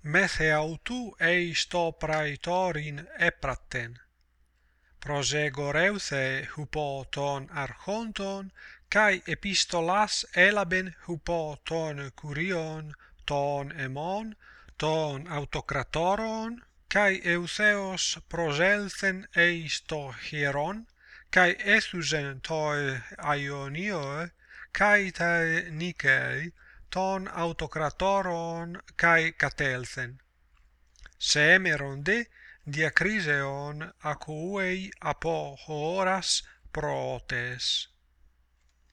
Μεθεαουτού εις το πραϊτόριν έπρακτεν. Προσεγορεύθε υπό των αρχόντων καί επιστολάς έλαβεν υπό των κυριών των αιμών, των αυτοκρατόρων, καί ευθέως προσέλθεν εις το χειρόν, kai έθουζεν το αιωνίο, καί τα νίκαι, ton autokratoron kai katelthen Semeron de diakriseon akoei apo horas protes.